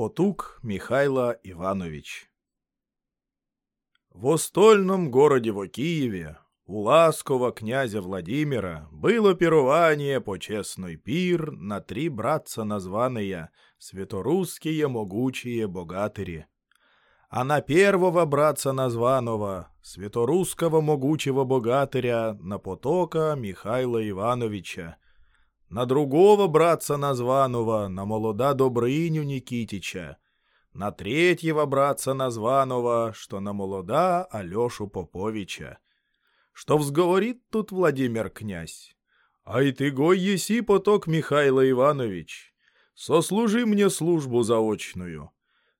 Потук Михайло Иванович В остольном городе во Киеве у ласкового князя Владимира было пирование почесной пир на три братца названные светорусские могучие богатыри. А на первого братца названого, светорусского могучего богатыря, на потока Михайла Ивановича, на другого братца названого, на молода Добрыню Никитича, на третьего братца названого, что на молода Алешу Поповича. Что взговорит тут Владимир князь? Ай ты гой еси поток Михайло Иванович, сослужи мне службу заочную.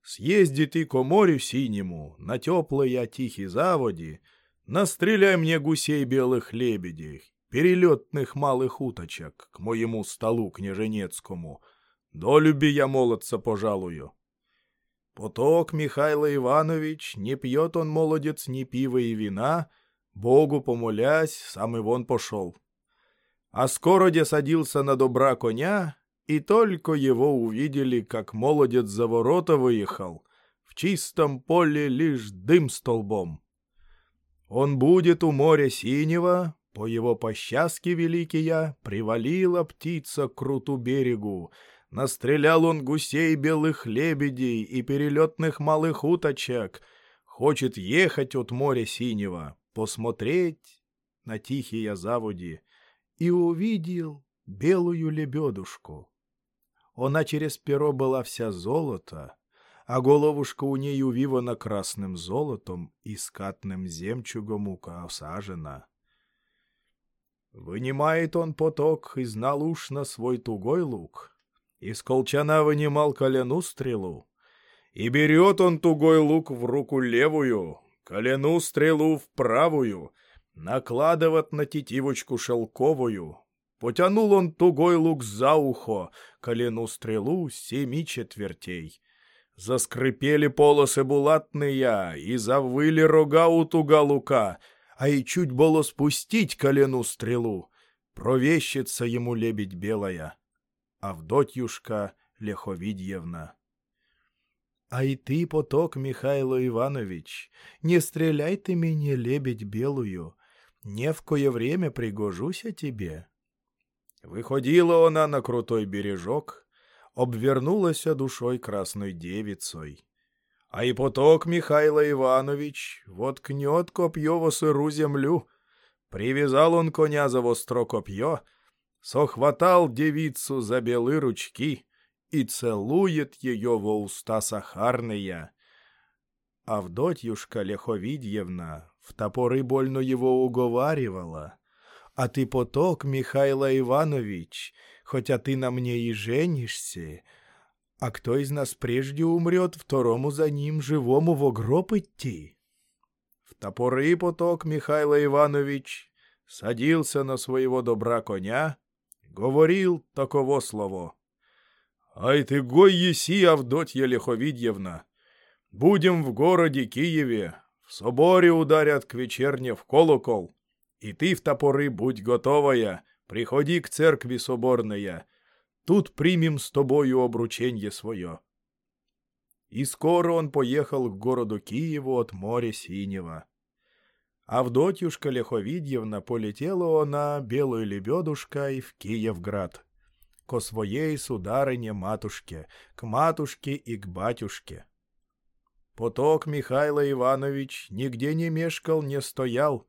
Съезди ты ко морю синему, на теплые тихие заводи, настреляй мне гусей белых лебедей, перелетных малых уточек к моему столу княженецкому. До люби я молодца пожалую. Поток Михайло Иванович, не пьет он, молодец, ни пива и вина, Богу помолясь, сам и вон пошел. А скороде садился на добра коня, и только его увидели, как молодец за ворота выехал, в чистом поле лишь дым столбом. Он будет у моря синего, по его пощаске великия привалила птица к круту берегу, настрелял он гусей белых лебедей и перелетных малых уточек, хочет ехать от моря синего, посмотреть на тихие заводи, и увидел белую лебедушку. Она через перо была вся золото, а головушка у ней увивана красным золотом и скатным земчугом укосажена. Вынимает он поток из налуш на свой тугой лук, из колчана вынимал колену стрелу, и берет он тугой лук в руку левую, колену стрелу в правую, накладывает на тетивочку шелковую, потянул он тугой лук за ухо, колену стрелу семи четвертей. Заскрипели полосы булатные, и завыли рога у туга лука — а и чуть было спустить колену стрелу. Провещится ему лебедь белая, Авдотьюшка Леховидьевна. А и ты, поток, Михайло Иванович, не стреляй ты мне, лебедь белую, не в кое время пригожуся тебе. Выходила она на крутой бережок, обвернулась душой красной девицей. А и поток Михайло Иванович воткнет копье во сыру землю. Привязал он коня за востро копье, сохватал девицу за белые ручки и целует ее во уста сахарные. Авдотьюшка Леховидьевна в топоры больно его уговаривала. А ты поток, Михайло Иванович, хотя ты на мне и женишься, а кто из нас прежде умрет, второму за ним живому в гроб идти? В топоры поток Михайло Иванович садился на своего добра коня, говорил таково слово. «Ай ты гой еси, Авдотья Лиховидьевна! Будем в городе Киеве, в соборе ударят к вечерне в колокол, и ты в топоры будь готовая, приходи к церкви соборная, Тут примем с тобою обрученье свое. И скоро он поехал к городу Киеву от моря синего. Авдотьюшка Леховидьевна полетела она белой лебедушкой в Киевград, ко своей сударыне матушке, к матушке и к батюшке. Поток Михайло Иванович нигде не мешкал, не стоял,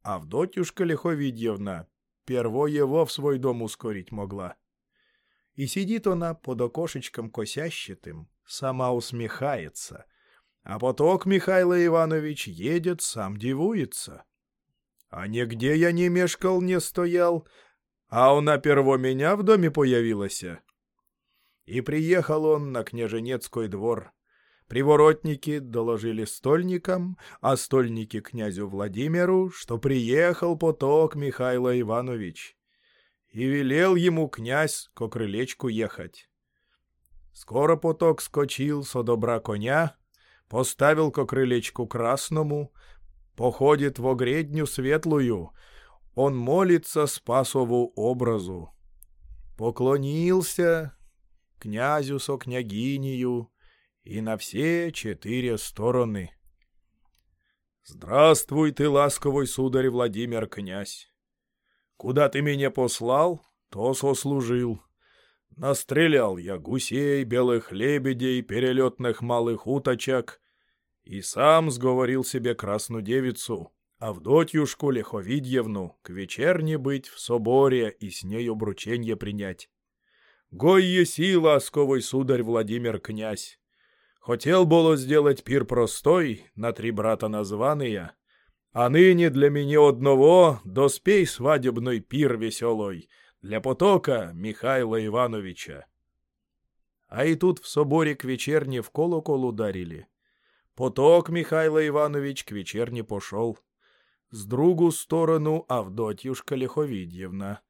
а Авдотьюшка Леховидьевна перво его в свой дом ускорить могла. И сидит она под окошечком косящатым, сама усмехается. А поток Михайло Иванович едет, сам дивуется. А нигде я не мешкал, не стоял, а она перво меня в доме появилась. И приехал он на княженецкий двор. Приворотники доложили стольникам, а стольники князю Владимиру, что приехал поток Михайло Иванович и велел ему князь ко крылечку ехать. Скоро поток скочил со добра коня, поставил ко крылечку красному, походит в огредню светлую, он молится Спасову образу. Поклонился князю со княгинью, и на все четыре стороны. «Здравствуй ты, ласковый сударь Владимир князь! Куда ты меня послал, то сослужил. Настрелял я гусей, белых лебедей, перелетных малых уточек, и сам сговорил себе красную девицу, Авдотьюшку Лиховидьевну, к вечерне быть в соборе и с ней обрученье принять. Гой еси, ласковый сударь Владимир князь! Хотел было сделать пир простой, на три брата названные, а ныне для меня одного доспей свадебный пир веселой для потока Михаила Ивановича. А и тут в соборе к вечерне в колокол ударили. Поток Михайло Иванович к вечерне пошел. С другу сторону Авдотьюшка Лиховидьевна.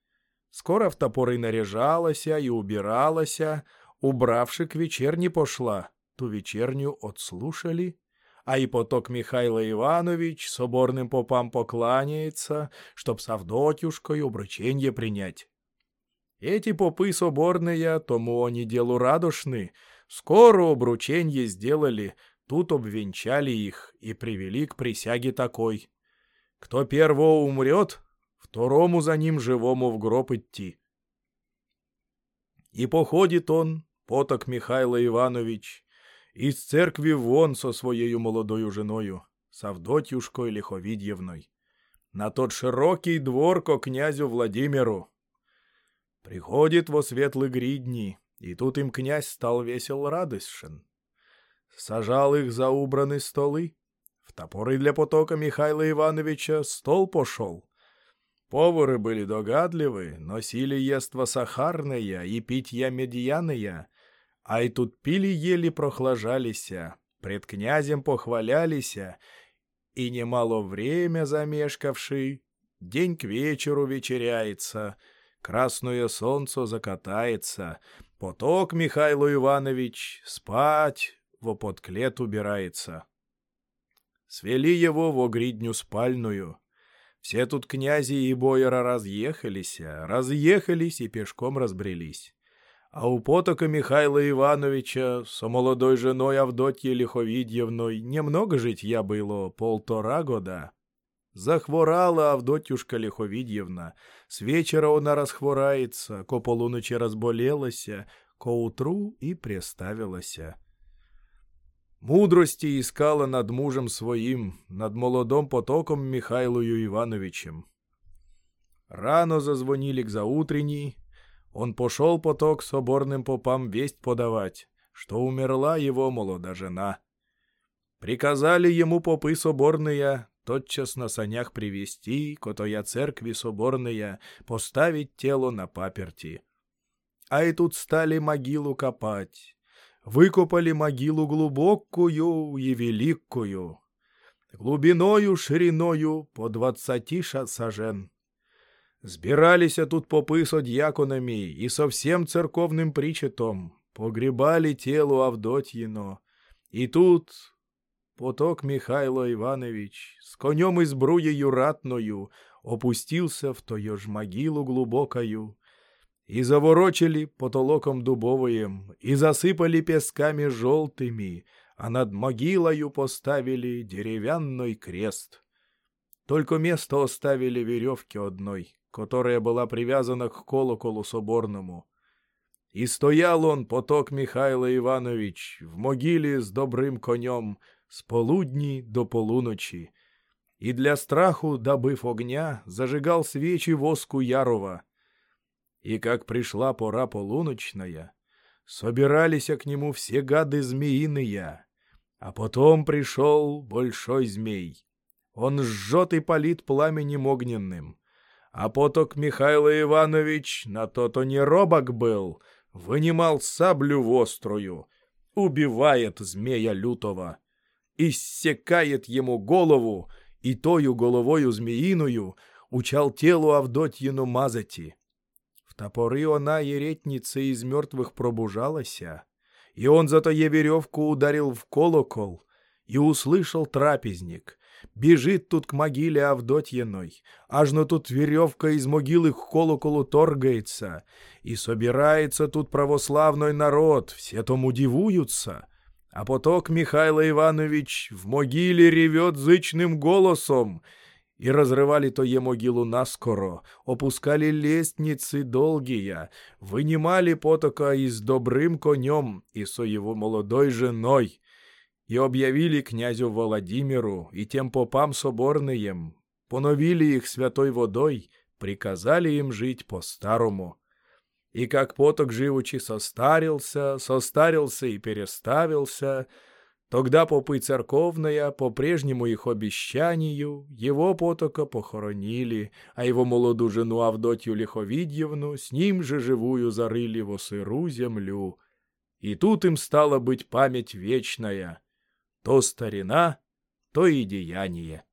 Скоро в топоры наряжалася и убиралася, убравши к вечерне пошла ту вечерню отслушали, а и поток Михайло Иванович соборным попам покланяется, чтоб с Авдотюшкой обрученье принять. Эти попы соборные, тому они делу радушны, скоро обрученье сделали, тут обвенчали их и привели к присяге такой. Кто первого умрет, второму за ним живому в гроб идти. И походит он, поток Михайло Иванович, із церкви вон со своєю молодою женою, Савдотюшкою Лиховидьевной, на тот широкий двор ко князю Владимиру. Приходит во светлый гридни, и тут им князь стал весел радостшен. Сажал их за убраны столы. В топоры для потока Михаила Ивановича стол пошел. Повары были догадливы, носили ества сахарные и питья медьяные, а и тут пили ели прохлажалися, пред князем похвалялися, и немало время замешкавши, день к вечеру вечеряется, красное солнце закатается, поток Михайло Иванович спать во подклет убирается. Свели его во гридню спальную. Все тут князи и бояра разъехались, разъехались и пешком разбрелись а у потока Михайла Ивановича со молодой женой Авдотьей Лиховидьевной немного житья было, полтора года. Захворала Авдотюшка Лиховидьевна. С вечера она расхворается, ко полуночи разболелася, ко утру и преставилася. Мудрости искала над мужем своим, над молодым потоком Михайлою Ивановичем. Рано зазвонили к заутренней, он пошел поток соборным попам весть подавать, что умерла его молода жена. Приказали ему попы соборные тотчас на санях привести, котоя церкви соборные, поставить тело на паперти. А и тут стали могилу копать. Выкопали могилу глубокую и великую, глубиною, шириною по двадцати сажен. Збирались тут попы со дьяконами и со всем церковным причетом, погребали тело Авдотьино. И тут поток Михайло Иванович с конем и сбруею ратною опустился в тою ж могилу глубокою, и заворочили потолоком дубовым, и засыпали песками желтыми, а над могилою поставили деревянный крест. Только место оставили веревки одной, которая была привязана к колоколу соборному. И стоял он, поток Михайло Иванович, в могиле с добрым конем, с полудни до полуночи, и для страху, добыв огня, зажигал свечи воску Ярова. И как пришла пора полуночная, собирались к нему все гады змеиные, а потом пришел большой змей. Он жжет и палит пламенем огненным, а поток Михайло Иванович на то-то не робок был, вынимал саблю вострую, убивает змея лютого, иссекает ему голову, и тою головою змеиную учал телу Авдотьину мазати. В топоры она еретница из мертвых пробужалася, и он зато е веревку ударил в колокол, и услышал трапезник — Бежит тут к могиле Авдотьиной, аж но тут веревка из могилы к колоколу торгается, и собирается тут православный народ, все тому дивуются. А поток Михайло Иванович в могиле ревет зычным голосом, и разрывали то е могилу наскоро, опускали лестницы долгие, вынимали потока и с добрым конем, и со его молодой женой, и объявили князю Владимиру и тем попам соборным, поновили их святой водой, приказали им жить по-старому. И как поток живучи состарился, состарился и переставился, тогда попы церковная по прежнему их обещанию его потока похоронили, а его молоду жену Авдотью Лиховидьевну с ним же живую зарыли во сыру землю. И тут им стала быть память вечная — то старина, то и деяние.